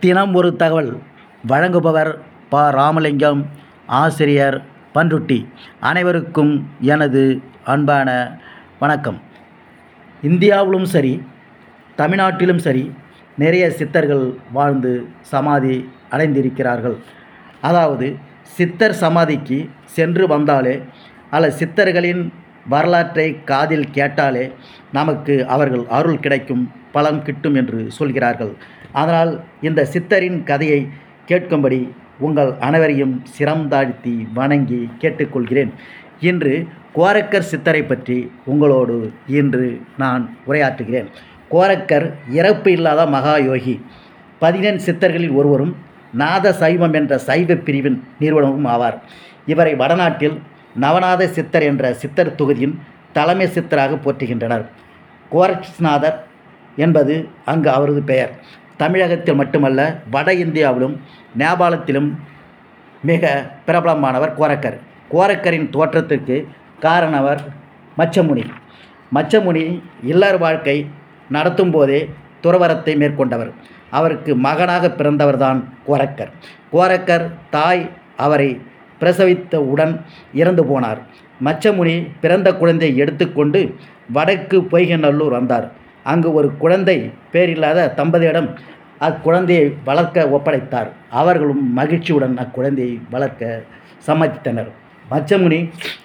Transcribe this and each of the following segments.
தினம் ஒரு தகவல். வழங்குபவர் ப. ராமலிங்கம் ஆசிரியர் பன்ருட்டி. அனைவருக்கும் எனது அன்பான வணக்கம். இந்தியாவிலும் சரி தமிழ்நாட்டிலும் சரி நிறைய சித்தர்கள் வாழ்ந்து சமாதி அடைந்திருக்கிறார்கள். அதாவது சித்தர் சமாதிக்கு சென்று வந்தாலே அல்ல சித்தர்களின் வரலாற்றை காதில் கேட்டாலே நமக்கு அவர்கள் அருள் கிடைக்கும் பலன் கிட்டும் என்று சொல்கிறார்கள். அதனால் இந்த சித்தரின் கதையை கேட்கும்படி உங்கள் அனைவரையும் சிரம் தாழ்த்தி வணங்கி கேட்டுக்கொள்கிறேன். இன்று கோரக்கர் சித்தரை பற்றி உங்களோடு இன்று நான் உரையாற்றுகிறேன். கோரக்கர் இறப்பு இல்லாத மகா யோகி. பதினெண் சித்தர்களில் ஒருவரும் நாத சைவம் என்ற சைவ பிரிவின் நிறுவனமும் ஆவார். இவரை வடநாட்டில் நவநாத சித்தர் என்ற சித்தர் தொகுதியின் தலைமை சித்தராக போற்றுகின்றனர். கோரக்ஷ்நாதர் என்பது அங்கு அவரது பெயர். தமிழகத்தில் மட்டுமல்ல வட இந்தியாவிலும் நேபாளத்திலும் மிக பிரபலமானவர் கோரக்கர். கோரக்கரின் தோற்றத்திற்கு காரணவர் மச்சமுனி. மச்சமுனி இல்லற வாழ்க்கை நடத்தும் போதே துறவரத்தை மேற்கொண்டவர். அவருக்கு மகனாக பிறந்தவர்தான் கோரக்கர். கோரக்கர் தாய் அவரை பிரசவித்தவுடன் இறந்து போனார். மச்சமுனி பிறந்த குழந்தையை எடுத்துக்கொண்டு வடக்கு பொய்கநல்லூர் வந்தார். அங்கு ஒரு குழந்தை பேரில்லாத தம்பதியிடம் அக்குழந்தையை வளர்க்க ஒப்படைத்தார். அவர்களும் மகிழ்ச்சியுடன் அக்குழந்தையை வளர்க்க சம்மதித்தனர். மச்சமுனி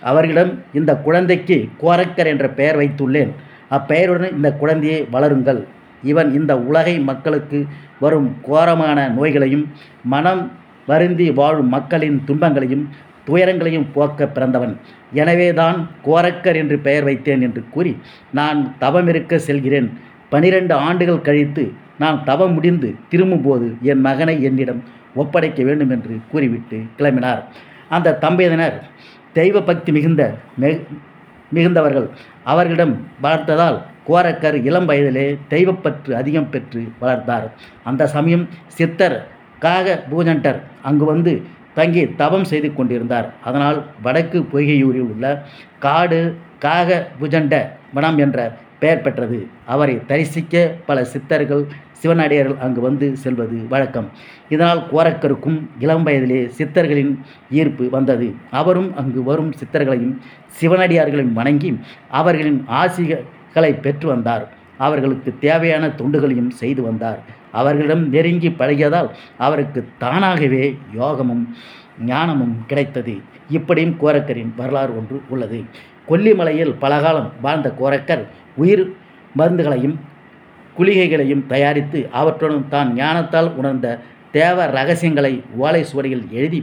அவர்களிடம் இந்த குழந்தைக்கு கோரக்கர் என்ற பெயர் வைத்துள்ளேன். அப்பெயருடன் இந்த குழந்தையை வளருங்கள். இவன் இந்த உலகை மக்களுக்கு வரும் கோரமான நோய்களையும் மனம் வருந்தி வாழும் மக்களின் துன்பங்களையும் துயரங்களையும் போக்க பிறந்தவன். எனவேதான் கோரக்கர் என்று பெயர் வைத்தேன் என்று கூறி நான் தவமிருக்க செல்கிறேன். பனிரெண்டு ஆண்டுகள் கழித்து நான் தவம் முடிந்து திரும்பும்போது என் மகனை என்னிடம் ஒப்படைக்க வேண்டும் என்று கூறிவிட்டு கிளம்பினார். அந்த தம்பதியினர் தெய்வ பக்தி மிகுந்த மிகுந்தவர்கள். அவர்களிடம் வளர்த்ததால் கோரக்கர் இளம் வயதிலே தெய்வப்பற்று அதிகம் பெற்று வளர்த்தார். அந்த சமயம் சித்தர் காக பூஜண்டர் அங்கு வந்து தங்கி தவம் செய்து கொண்டிருந்தார். அதனால் வடக்கு பொய்கையூரில் உள்ள காடு காக புஜண்ட வனம் என்ற பெயர் பெற்றது. அவரை தரிசிக்க பல சித்தர்கள் சிவனடியார்கள் அங்கு வந்து செல்வது வழக்கம். இதனால் கோரக்கருக்கும் இளம் வயதிலே சித்தர்களின் ஈர்ப்பு வந்தது. அவரும் அங்கு வரும் சித்தர்களையும் சிவனடியார்களையும் வணங்கி அவர்களின் ஆசிகளை பெற்று வந்தார். அவர்களுக்கு தேவையான தொண்டுகளையும் செய்து வந்தார். அவர்களிடம் நெருங்கி பழகியதால் அவருக்கு தானாகவே யோகமும் ஞானமும் கிடைத்தது. இப்படியும் கோரக்கரின் வரலாறு ஒன்று உள்ளது. கொல்லிமலையில் பலகாலம் வாழ்ந்த கோரக்கர் உயிர் மருந்துகளையும் குளிகைகளையும் தயாரித்து அவற்றுடன் தான் ஞானத்தால் உணர்ந்த தேவ ரகசியங்களை ஓலை சுவடியில் எழுதி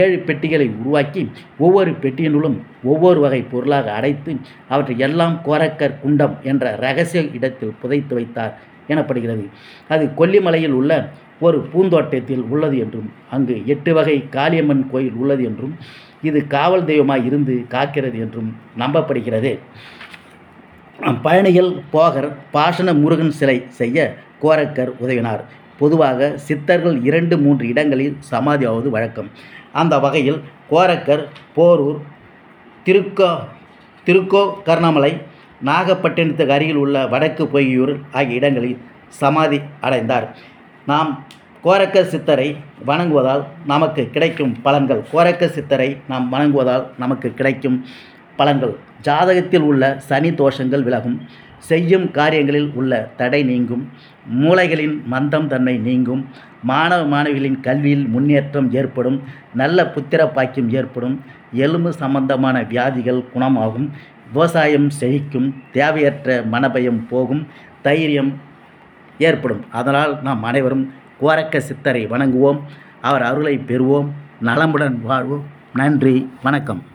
ஏழு பெட்டிகளை உருவாக்கி ஒவ்வொரு பெட்டியினுள்ளும் ஒவ்வொரு வகை பொருளாக அடைத்து அவற்றை எல்லாம் கோரக்கர் குண்டம் என்ற ரகசிய இடத்தில் புதைத்து வைத்தார். எனப்படுகிறது. அது கொல்லிமலையில் உள்ள ஒரு பூந்தோட்டத்தில் உள்ளது என்றும் அங்கு எட்டு வகை காளியம்மன் கோயில் உள்ளது என்றும் இது காவல் தெய்வமாய் இருந்து காக்கிறது என்றும் நம்பப்படுகிறது. பயணிகள் போகர் பாஷண முருகன் சிலை செய்ய கோரக்கர் உதவினார். பொதுவாக சித்தர்கள் இரண்டு மூன்று இடங்களில் சமாதியாவது வழக்கம். அந்த வகையில் கோரக்கர் போரூர் திருக்கோ திருக்கோ கர்ணாமலை நாகப்பட்டினத்துக்கு அருகில் உள்ள வடக்கு பொய்யூர் ஆகிய இடங்களில் சமாதி அடைந்தார். நாம் கோரக்க சித்தரை வணங்குவதால் நமக்கு கிடைக்கும் பலன்கள். கோரக்க சித்தரை நாம் வணங்குவதால் நமக்கு கிடைக்கும் பலன்கள். ஜாதகத்தில் உள்ள சனி தோஷங்கள் விலகும். செய்யும் காரியங்களில் உள்ள தடை நீங்கும். மூளைகளின் மந்தம் தன்மை நீங்கும். மாணவ மாணவிகளின் கல்வியில் முன்னேற்றம் ஏற்படும். நல்ல புத்திர பாக்கியம் ஏற்படும். எலும்பு சம்பந்தமான வியாதிகள் குணமாகும் விவசாயம் செழிக்கும் தேவையற்ற மனபயம் போகும் தைரியம் ஏற்படும். அதனால் நாம் அனைவரும் கோரக்க சித்தரை வணங்குவோம் அவர் அருளை பெறுவோம். நலமுடன் வாழ்வோம். நன்றி வணக்கம்.